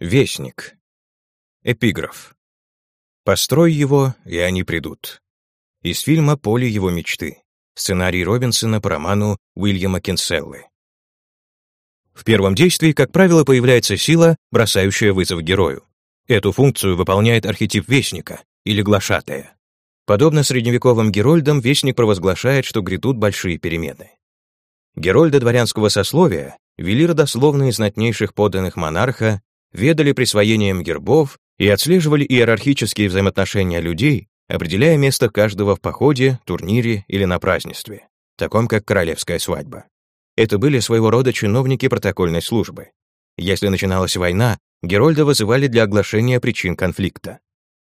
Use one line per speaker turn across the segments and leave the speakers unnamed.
Вестник. Эпиграф. «Построй его, и они придут». Из фильма «Поле его мечты». Сценарий Робинсона по роману Уильяма Кинселлы. В первом действии, как правило, появляется сила, бросающая вызов герою. Эту функцию выполняет архетип Вестника или Глашатая. Подобно средневековым герольдам, Вестник провозглашает, что грядут большие перемены. Герольды дворянского сословия вели родословные знатнейших подданных монарха, ведали присвоением гербов и отслеживали иерархические взаимоотношения людей, определяя место каждого в походе, турнире или на празднестве, таком как королевская свадьба. Это были своего рода чиновники протокольной службы. Если начиналась война, Герольда вызывали для оглашения причин конфликта.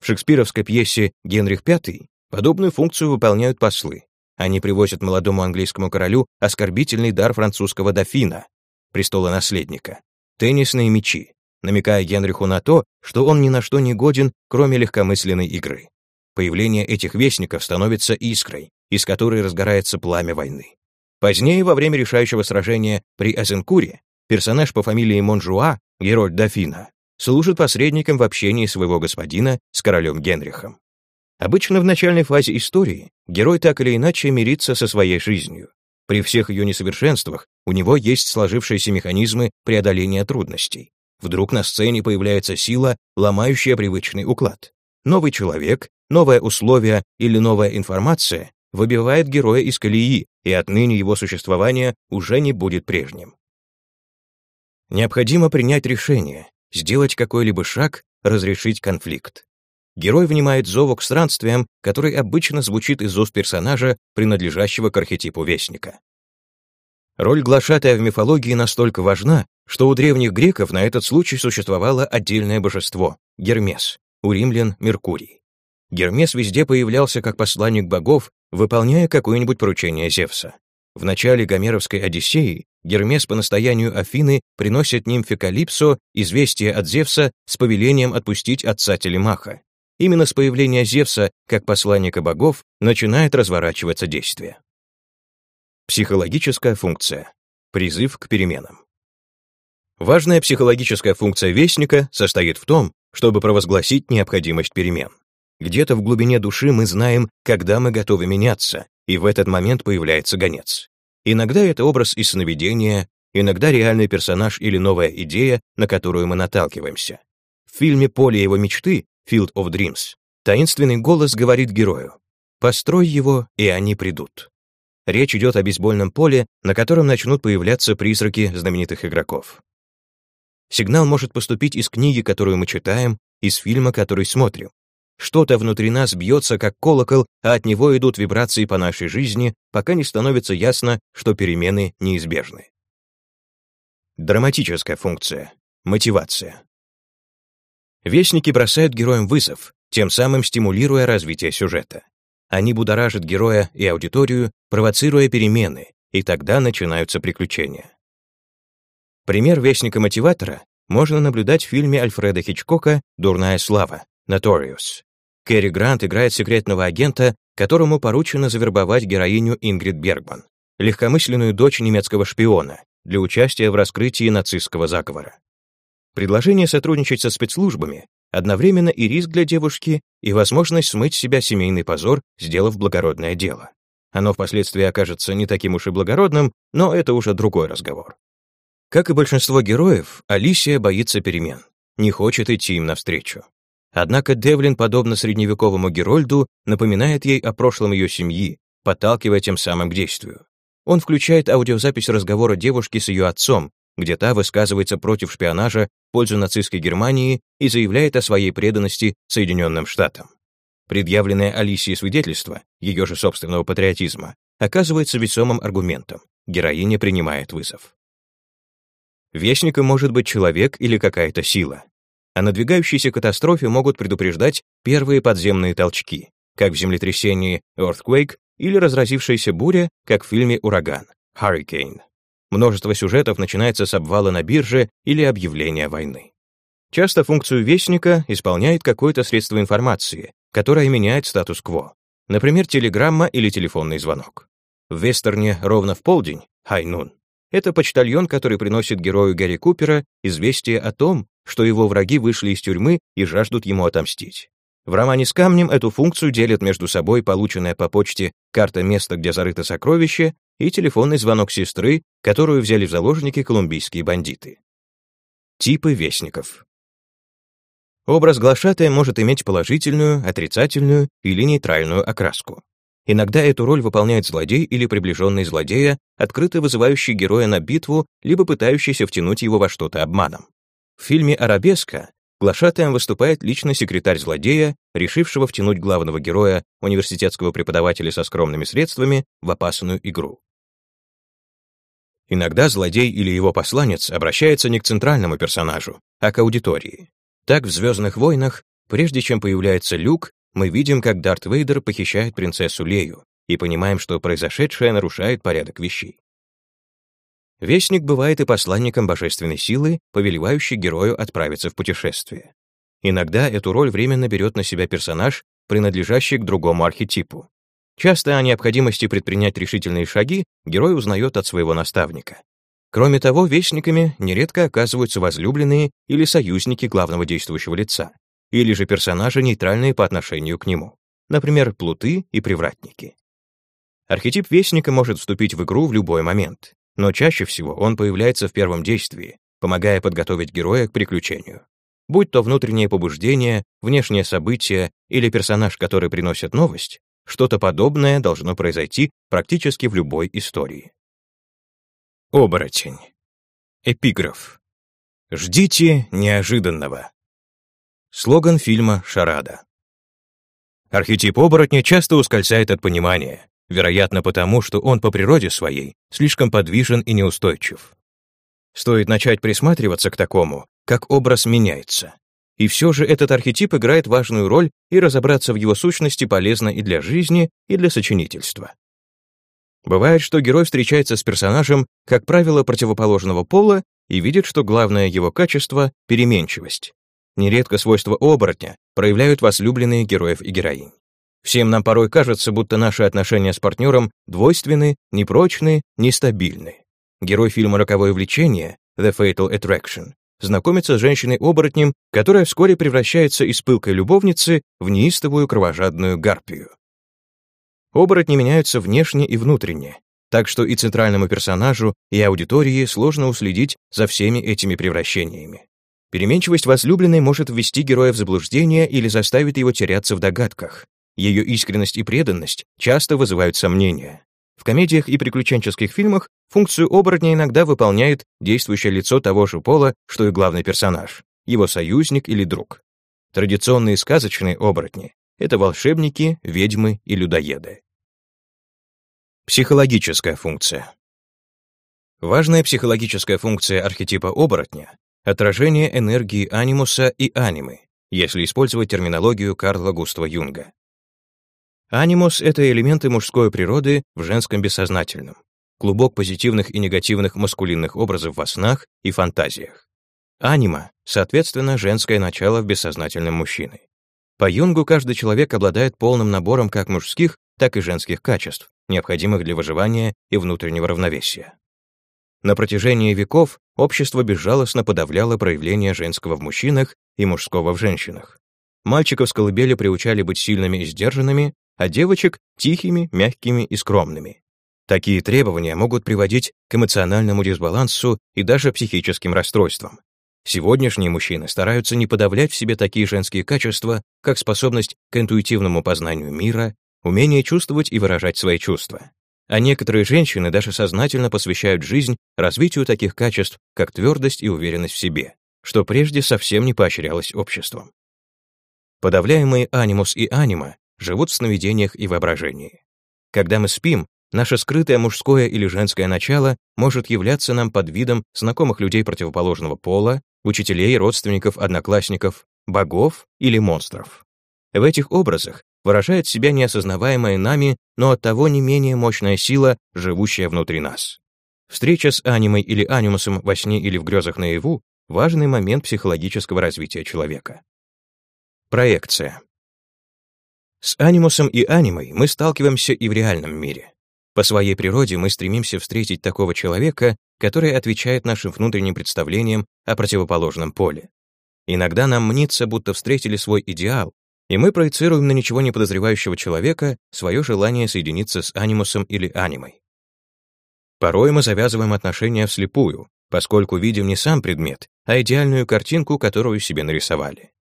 В шекспировской пьесе «Генрих V» подобную функцию выполняют послы. Они привозят молодому английскому королю оскорбительный дар французского дофина, престола наследника, теннисные мячи, намекая Генриху на то, что он ни на что не годен, кроме легкомысленной игры. Появление этих вестников становится искрой, из которой разгорается пламя войны. Позднее, во время решающего сражения при Эзенкуре, персонаж по фамилии Монжуа, герой дофина, служит посредником в общении своего господина с королем Генрихом. Обычно в начальной фазе истории герой так или иначе мирится со своей жизнью. При всех ее несовершенствах у него есть сложившиеся механизмы преодоления трудностей. Вдруг на сцене появляется сила, ломающая привычный уклад. Новый человек, новое условие или новая информация выбивает героя из колеи, и отныне его существование уже не будет прежним. Необходимо принять решение, сделать какой-либо шаг, разрешить конфликт. Герой внимает зову к странствиям, который обычно звучит из уст персонажа, принадлежащего к архетипу Вестника. Роль глашатая в мифологии настолько важна, что у древних греков на этот случай существовало отдельное божество — Гермес, у римлян — Меркурий. Гермес везде появлялся как посланник богов, выполняя какое-нибудь поручение Зевса. В начале Гомеровской Одиссеи Гермес по настоянию Афины приносит нимфе Калипсо известие от Зевса с повелением отпустить отца Телемаха. Именно с появления Зевса, как посланника богов, начинает разворачиваться действие. Психологическая функция. Призыв к переменам. Важная психологическая функция Вестника состоит в том, чтобы провозгласить необходимость перемен. Где-то в глубине души мы знаем, когда мы готовы меняться, и в этот момент появляется гонец. Иногда это образ из сновидения, иногда реальный персонаж или новая идея, на которую мы наталкиваемся. В фильме «Поле его мечты» Field of Dreams таинственный голос говорит герою «Построй его, и они придут». Речь идет о бейсбольном поле, на котором начнут появляться призраки знаменитых игроков. Сигнал может поступить из книги, которую мы читаем, из фильма, который смотрим, что-то внутри нас бьется, как колокол, а от него идут вибрации по нашей жизни, пока не становится ясно, что перемены неизбежны. Драматическая функция. Мотивация. Вестники бросают героям вызов, тем самым стимулируя развитие сюжета. Они будоражат героя и аудиторию, провоцируя перемены, и тогда начинаются приключения. Пример вестника-мотиватора можно наблюдать в фильме Альфреда Хичкока «Дурная слава», Notorious. Кэрри Грант играет секретного агента, которому поручено завербовать героиню Ингрид Бергман, легкомысленную дочь немецкого шпиона, для участия в раскрытии нацистского заговора. Предложение сотрудничать со спецслужбами одновременно и риск для девушки, и возможность смыть с себя семейный позор, сделав благородное дело. Оно впоследствии окажется не таким уж и благородным, но это уже другой разговор. Как и большинство героев, Алисия боится перемен, не хочет идти им навстречу. Однако Девлин, подобно средневековому Герольду, напоминает ей о прошлом ее семьи, подталкивая тем самым к действию. Он включает аудиозапись разговора девушки с ее отцом, где та высказывается против шпионажа в пользу нацистской Германии и заявляет о своей преданности Соединенным Штатам. Предъявленное Алисии свидетельство, ее же собственного патриотизма, оказывается весомым аргументом. Героиня принимает вызов. Вестником может быть человек или какая-то сила. О надвигающейся катастрофе могут предупреждать первые подземные толчки, как в землетрясении Earthquake или разразившаяся буря, как в фильме «Ураган» Hurricane. Множество сюжетов начинается с обвала на бирже или объявления войны. Часто функцию вестника исполняет какое-то средство информации, которое меняет статус-кво, например, телеграмма или телефонный звонок. В вестерне ровно в полдень, high noon, это почтальон, который приносит герою Гарри Купера известие о том, что его враги вышли из тюрьмы и жаждут ему отомстить. В романе «С камнем» эту функцию делят между собой полученная по почте карта места, где зарыто сокровище, и телефонный звонок сестры, которую взяли в заложники колумбийские бандиты. Типы вестников. Образ глашатая может иметь положительную, отрицательную или нейтральную окраску. Иногда эту роль выполняет злодей или приближенный злодея, открыто вызывающий героя на битву, либо пытающийся втянуть его во что-то обманом. В фильме «Арабеска» глашатаем выступает лично секретарь злодея, решившего втянуть главного героя, университетского преподавателя со скромными средствами, в опасную игру. Иногда злодей или его посланец обращается не к центральному персонажу, а к аудитории. Так в «Звездных войнах», прежде чем появляется Люк, мы видим, как Дарт Вейдер похищает принцессу Лею и понимаем, что произошедшее нарушает порядок вещей. Вестник бывает и посланником божественной силы, повелевающий герою отправиться в путешествие. Иногда эту роль временно берет на себя персонаж, принадлежащий к другому архетипу. Часто о необходимости предпринять решительные шаги герой узнает от своего наставника. Кроме того, вестниками нередко оказываются возлюбленные или союзники главного действующего лица, или же персонажи, нейтральные по отношению к нему, например, плуты и привратники. Архетип Вестника может вступить в игру в любой момент, но чаще всего он появляется в первом действии, помогая подготовить героя к приключению. Будь то внутреннее побуждение, внешнее событие или персонаж, который приносит новость, что-то подобное должно произойти практически в любой истории. Оборотень. Эпиграф. Ждите неожиданного. Слоган фильма «Шарада». Архетип оборотня часто ускользает от понимания, вероятно потому, что он по природе своей слишком подвижен и неустойчив. Стоит начать присматриваться к такому, как образ меняется. И все же этот архетип играет важную роль, и разобраться в его сущности полезно и для жизни, и для сочинительства. Бывает, что герой встречается с персонажем, как правило, противоположного пола, и видит, что главное его качество — переменчивость. Нередко свойства оборотня проявляют возлюбленные героев и героинь. Всем нам порой кажется, будто наши отношения с партнером двойственны, непрочны, нестабильны. Герой фильма «Роковое влечение» The Fatal Attraction знакомится с женщиной-оборотнем, которая вскоре превращается из пылкой любовницы в неистовую кровожадную гарпию. Оборотни меняются внешне и внутренне, так что и центральному персонажу, и аудитории сложно уследить за всеми этими превращениями. Переменчивость возлюбленной может ввести героя в заблуждение или заставить его теряться в догадках. Ее искренность и преданность часто вызывают сомнения. В комедиях и приключенческих фильмах функцию оборотня иногда выполняет действующее лицо того же пола, что и главный персонаж, его союзник или друг. Традиционные сказочные оборотни — это волшебники, ведьмы и людоеды. Психологическая функция. Важная психологическая функция архетипа оборотня Отражение энергии анимуса и анимы, если использовать терминологию Карла Густава Юнга. Анимус — это элементы мужской природы в женском бессознательном, клубок позитивных и негативных маскулинных образов во снах и фантазиях. Анима, соответственно, женское начало в бессознательном мужчины. По Юнгу каждый человек обладает полным набором как мужских, так и женских качеств, необходимых для выживания и внутреннего равновесия. На протяжении веков общество безжалостно подавляло проявления женского в мужчинах и мужского в женщинах. Мальчиков с колыбели приучали быть сильными и сдержанными, а девочек — тихими, мягкими и скромными. Такие требования могут приводить к эмоциональному дисбалансу и даже психическим расстройствам. Сегодняшние мужчины стараются не подавлять в себе такие женские качества, как способность к интуитивному познанию мира, умение чувствовать и выражать свои чувства. А некоторые женщины даже сознательно посвящают жизнь развитию таких качеств, как твердость и уверенность в себе, что прежде совсем не поощрялось обществом. Подавляемые анимус и анима живут в сновидениях и воображении. Когда мы спим, наше скрытое мужское или женское начало может являться нам под видом знакомых людей противоположного пола, учителей, родственников, одноклассников, богов или монстров. В этих образах выражает себя неосознаваемая нами, но оттого не менее мощная сила, живущая внутри нас. Встреча с анимой или анимусом во сне или в грезах наяву — важный момент психологического развития человека. Проекция. С анимусом и анимой мы сталкиваемся и в реальном мире. По своей природе мы стремимся встретить такого человека, который отвечает нашим внутренним представлениям о противоположном поле. Иногда нам мнится, будто встретили свой идеал, и мы проецируем на ничего не подозревающего человека свое желание соединиться с анимусом или анимой. Порой мы завязываем отношения вслепую, поскольку видим не сам предмет, а идеальную картинку, которую себе нарисовали.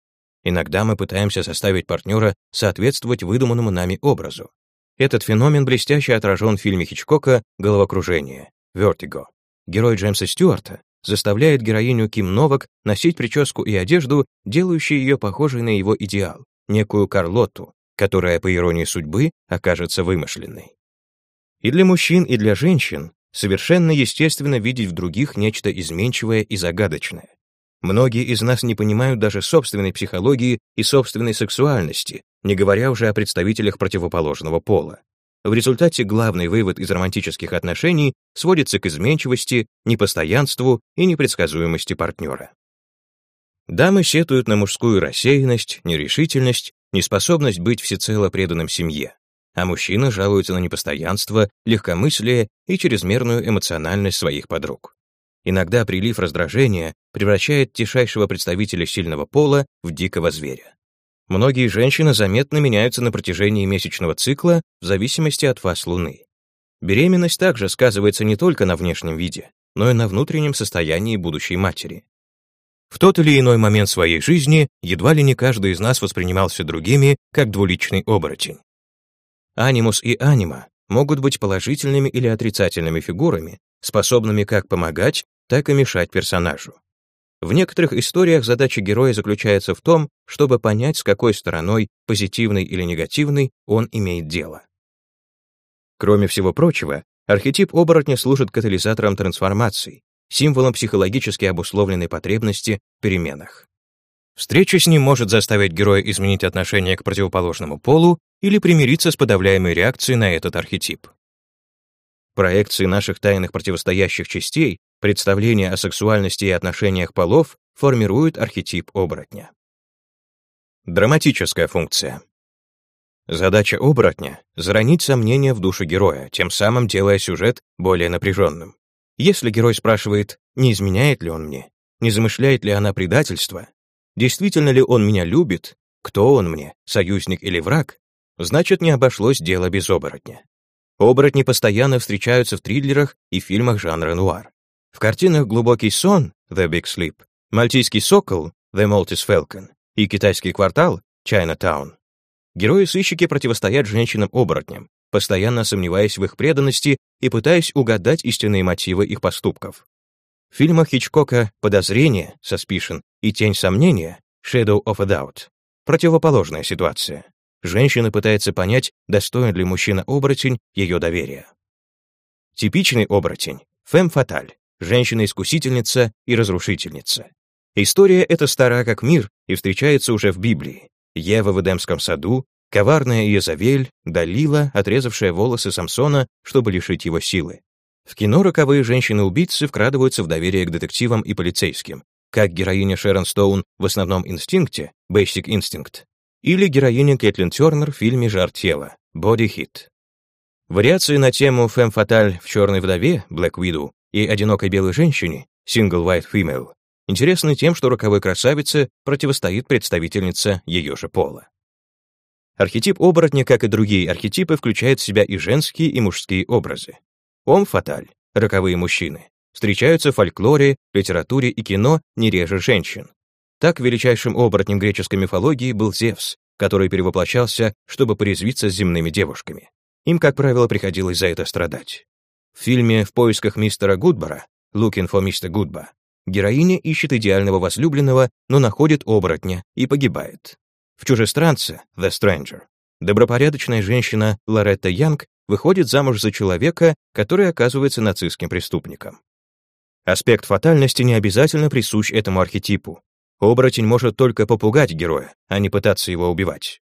Иногда мы пытаемся заставить партнера соответствовать выдуманному нами образу. Этот феномен блестяще отражен в фильме Хичкока «Головокружение» «Vertigo». Герой Джеймса Стюарта заставляет героиню Ким Новак носить прическу и одежду, делающие ее похожей на его идеал, некую Карлотту, которая, по иронии судьбы, окажется вымышленной. И для мужчин, и для женщин совершенно естественно видеть в других нечто изменчивое и загадочное. Многие из нас не понимают даже собственной психологии и собственной сексуальности, не говоря уже о представителях противоположного пола. В результате главный вывод из романтических отношений сводится к изменчивости, непостоянству и непредсказуемости партнера. Дамы сетуют на мужскую рассеянность, нерешительность, неспособность быть всецело преданным семье, а мужчины жалуются на непостоянство, легкомыслие и чрезмерную эмоциональность своих подруг. Иногда прилив раздражения превращает тишайшего представителя сильного пола в дикого зверя. Многие женщины заметно меняются на протяжении месячного цикла в зависимости от фаз Луны. Беременность также сказывается не только на внешнем виде, но и на внутреннем состоянии будущей матери. В тот или иной момент своей жизни едва ли не каждый из нас воспринимался другими, как двуличный оборотень. Анимус и анима могут быть положительными или отрицательными фигурами, способными как помогать, так и мешать персонажу. В некоторых историях задача героя заключается в том, чтобы понять, с какой стороной, позитивной или негативной, он имеет дело. Кроме всего прочего, архетип оборотня служит катализатором трансформаций, символом психологически обусловленной потребности в переменах. Встреча с ним может заставить героя изменить отношение к противоположному полу или примириться с подавляемой реакцией на этот архетип. Проекции наших тайных противостоящих частей Представление о сексуальности и отношениях полов формирует архетип оборотня. Драматическая функция. Задача оборотня — заронить сомнения в душу героя, тем самым делая сюжет более напряженным. Если герой спрашивает, не изменяет ли он мне, не замышляет ли она предательство, действительно ли он меня любит, кто он мне, союзник или враг, значит, не обошлось дело без оборотня. Оборотни постоянно встречаются в триллерах и фильмах жанра нуар. В картинах «Глубокий сон» «The Big Sleep», «Мальтийский сокол» «The Maltese Falcon» и «Китайский квартал» «Chinatown» герои-сыщики противостоят женщинам-оборотням, постоянно сомневаясь в их преданности и пытаясь угадать истинные мотивы их поступков. В фильмах Хичкока «Подозрение» «Suspicion» и «Тень сомнения» «Shadow of a Doubt» противоположная ситуация. Женщина пытается понять, достоин ли мужчина-оборотень ее доверия. Типичный оборотень — фэм-фаталь, женщина-искусительница и разрушительница. История эта стара как мир и встречается уже в Библии. Ева в Эдемском саду, коварная Иезавель, Далила, отрезавшая волосы Самсона, чтобы лишить его силы. В кино роковые женщины-убийцы вкрадываются в доверие к детективам и полицейским, как героиня Шерон Стоун в основном инстинкте, Basic Instinct, или героиня Кэтлин Тернер в фильме «Жар тела», Body Hit. Вариации на тему «Фэм Фаталь» в «Черной вдове» Black Widow и одинокой белой женщине, single white female, интересны тем, что роковой красавице противостоит представительница ее же пола. Архетип оборотня, как и другие архетипы, включает в себя и женские, и мужские образы. Ом фаталь, роковые мужчины, встречаются в фольклоре, литературе и кино не реже женщин. Так величайшим оборотнем греческой мифологии был Зевс, который перевоплощался, чтобы порезвиться с земными девушками. Им, как правило, приходилось за это страдать. В фильме «В поисках мистера Гудбара» «Looking for Mr. Goodbar» героиня ищет идеального возлюбленного, но находит оборотня и погибает. В «Чужестранце» «The Stranger» добропорядочная женщина Лоретта Янг выходит замуж за человека, который оказывается нацистским преступником. Аспект фатальности не обязательно присущ этому архетипу. Оборотень может только попугать героя, а не пытаться его убивать.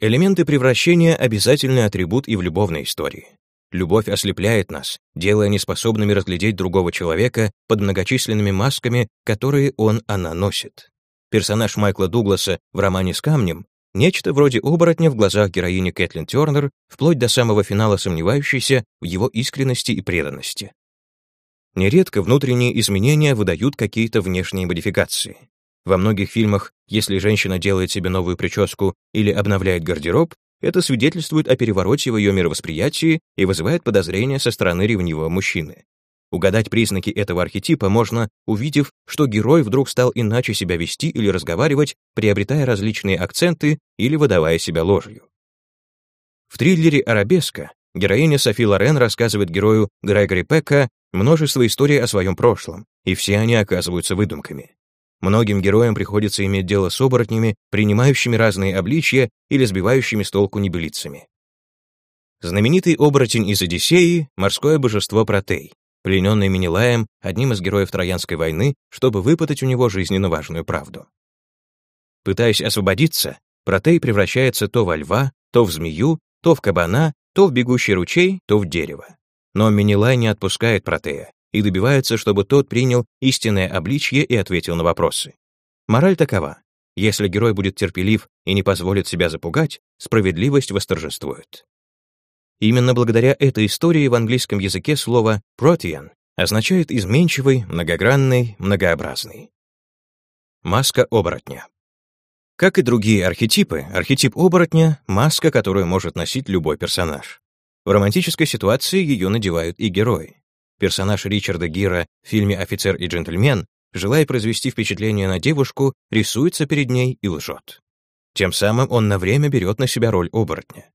Элементы превращения — обязательный атрибут и в любовной истории. Любовь ослепляет нас, делая неспособными разглядеть другого человека под многочисленными масками, которые он, она носит. Персонаж Майкла Дугласа в романе «С камнем» — нечто вроде оборотня в глазах героини Кэтлин Тернер, вплоть до самого финала сомневающейся в его искренности и преданности. Нередко внутренние изменения выдают какие-то внешние модификации. Во многих фильмах, если женщина делает себе новую прическу или обновляет гардероб, это свидетельствует о перевороте в ее мировосприятии и вызывает подозрения со стороны ревнивого мужчины. Угадать признаки этого архетипа можно, увидев, что герой вдруг стал иначе себя вести или разговаривать, приобретая различные акценты или выдавая себя ложью. В триллере «Арабеска» героиня Софи Лорен рассказывает герою Грегори Пека множество историй о своем прошлом, и все они оказываются выдумками. Многим героям приходится иметь дело с оборотнями, принимающими разные обличья или сбивающими с толку небылицами. Знаменитый оборотень из Одиссеи — морское божество Протей, плененный Менелаем, одним из героев Троянской войны, чтобы выпытать у него жизненно важную правду. Пытаясь освободиться, Протей превращается то во льва, то в змею, то в кабана, то в бегущий ручей, то в дерево. Но Менелай не отпускает Протея и добивается, чтобы тот принял истинное обличье и ответил на вопросы. Мораль такова. Если герой будет терпелив и не позволит себя запугать, справедливость восторжествует. Именно благодаря этой истории в английском языке слово «protean» означает изменчивый, многогранный, многообразный. Маска оборотня. Как и другие архетипы, архетип оборотня — маска, которую может носить любой персонаж. В романтической ситуации ее надевают и герои. Персонаж Ричарда Гира в фильме «Офицер и джентльмен», желая произвести впечатление на девушку, рисуется перед ней и лжет. Тем самым он на время берет на себя роль оборотня.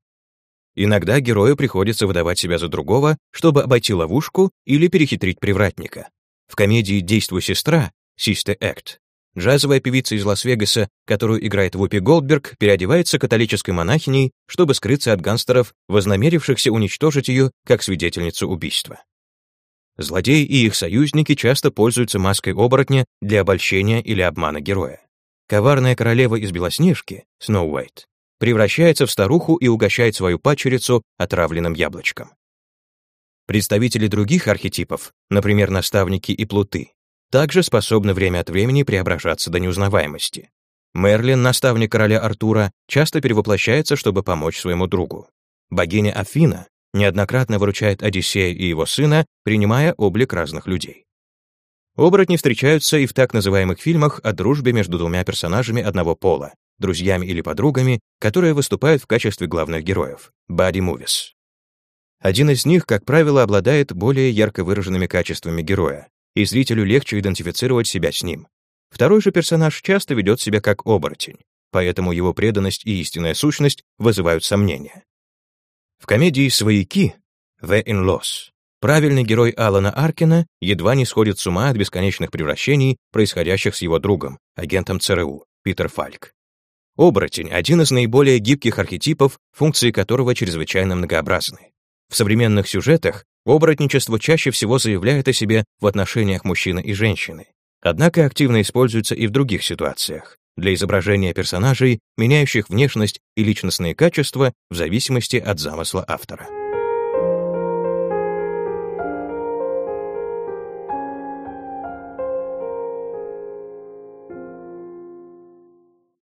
Иногда герою приходится выдавать себя за другого, чтобы обойти ловушку или перехитрить привратника. В комедии «Действуй, сестра» Sister Act джазовая певица из Лас-Вегаса, которую играет Вупи Голдберг, переодевается католической монахиней, чтобы скрыться от гангстеров, вознамерившихся уничтожить ее как свидетельницу убийства. Злодеи и их союзники часто пользуются маской оборотня для обольщения или обмана героя. Коварная королева из Белоснежки, Сноу Уайт, превращается в старуху и угощает свою падчерицу отравленным яблочком. Представители других архетипов, например, наставники и плуты, также способны время от времени преображаться до неузнаваемости. Мерлин, наставник короля Артура, часто перевоплощается, чтобы помочь своему другу. Богиня Афина неоднократно выручает Одиссея и его сына, принимая облик разных людей. Оборотни встречаются и в так называемых фильмах о дружбе между двумя персонажами одного пола, друзьями или подругами, которые выступают в качестве главных героев — movies. Один из них, как правило, обладает более ярко выраженными качествами героя, и зрителю легче идентифицировать себя с ним. Второй же персонаж часто ведет себя как оборотень, поэтому его преданность и истинная сущность вызывают сомнения. В комедии «Свояки» «The In-Laws» правильный герой Алана Аркина едва не сходит с ума от бесконечных превращений, происходящих с его другом, агентом ЦРУ, Питер Фальк. Оборотень — один из наиболее гибких архетипов, функции которого чрезвычайно многообразны. В современных сюжетах оборотничество чаще всего заявляет о себе в отношениях мужчины и женщины, однако активно используется и в других ситуациях, для изображения персонажей, меняющих внешность и личностные качества в зависимости от замысла автора.